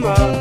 summer.